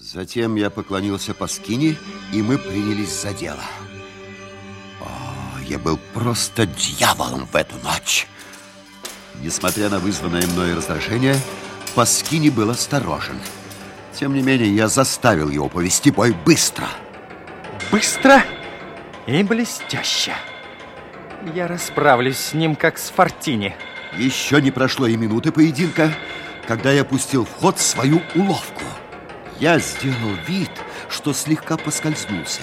Затем я поклонился Паскине, и мы принялись за дело. О, я был просто дьяволом в эту ночь. Несмотря на вызванное мной раздражение, Паскини был осторожен. Тем не менее, я заставил его повести бой быстро. Быстро и блестяще. Я расправлюсь с ним, как с Фортини. Еще не прошло и минуты поединка, когда я пустил в ход свою уловку. Я сделал вид, что слегка поскользнулся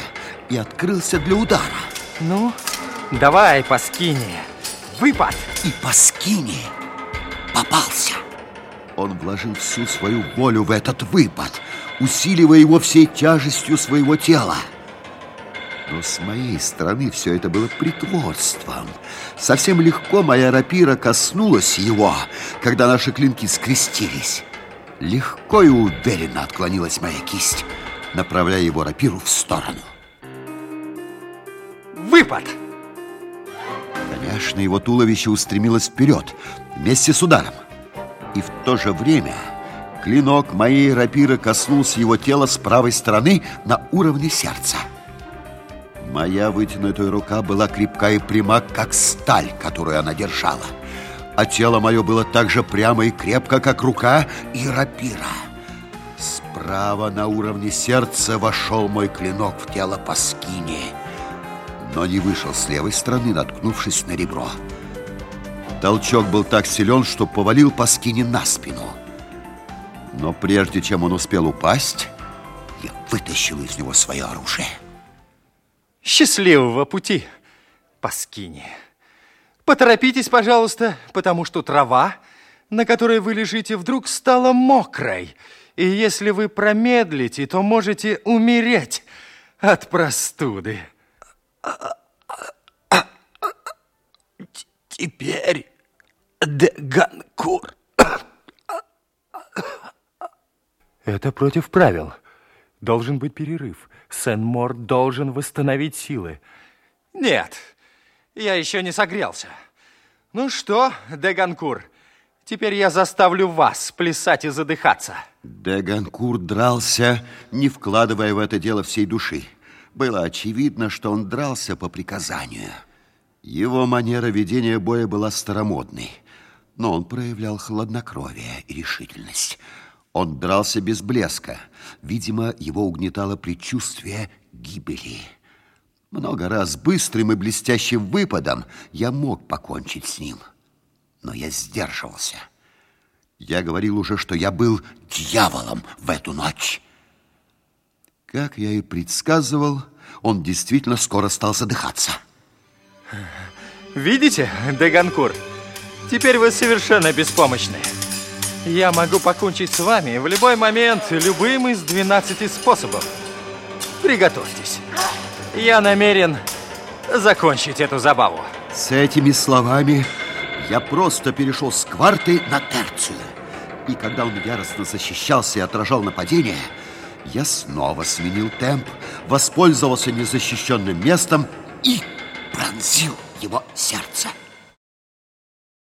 и открылся для удара. Ну, давай, Паскини, выпад. И Паскини попался. Он вложил всю свою волю в этот выпад, усиливая его всей тяжестью своего тела. Но с моей стороны все это было притворством. Совсем легко моя рапира коснулась его, когда наши клинки скрестились. Легко и уверенно отклонилась моя кисть, направляя его рапиру в сторону. Выпад! Конечно, его туловище устремилось вперед вместе с ударом. И в то же время клинок моей рапиры коснулся его тела с правой стороны на уровне сердца. Моя вытянутая рука была крепка и пряма, как сталь, которую она держала. А тело мое было так же прямо и крепко, как рука и рапира. Справа на уровне сердца вошел мой клинок в тело Паскини, но не вышел с левой стороны, наткнувшись на ребро. Толчок был так силен, что повалил Паскини на спину. Но прежде чем он успел упасть, я вытащил из него свое оружие. Счастливого пути, Паскини. Поторопитесь, пожалуйста, потому что трава, на которой вы лежите, вдруг стала мокрой. И если вы промедлите, то можете умереть от простуды. Теперь Деганкур. Это против правил. Должен быть перерыв. Сен-Мор должен восстановить силы. Нет, я еще не согрелся. Ну что, Деганкур, теперь я заставлю вас плясать и задыхаться. Деганкур дрался, не вкладывая в это дело всей души. Было очевидно, что он дрался по приказанию. Его манера ведения боя была старомодной, но он проявлял хладнокровие и решительность. Он дрался без блеска. Видимо, его угнетало предчувствие гибели. Много раз быстрым и блестящим выпадом я мог покончить с ним. Но я сдерживался. Я говорил уже, что я был дьяволом в эту ночь. Как я и предсказывал, он действительно скоро стал задыхаться. Видите, Деганкур, теперь вы совершенно беспомощны. Я могу покончить с вами в любой момент любым из 12 способов. Приготовьтесь. Я намерен закончить эту забаву. С этими словами я просто перешел с кварты на терцию. И когда он яростно защищался и отражал нападение, я снова сменил темп, воспользовался незащищенным местом и пронзил его сердце.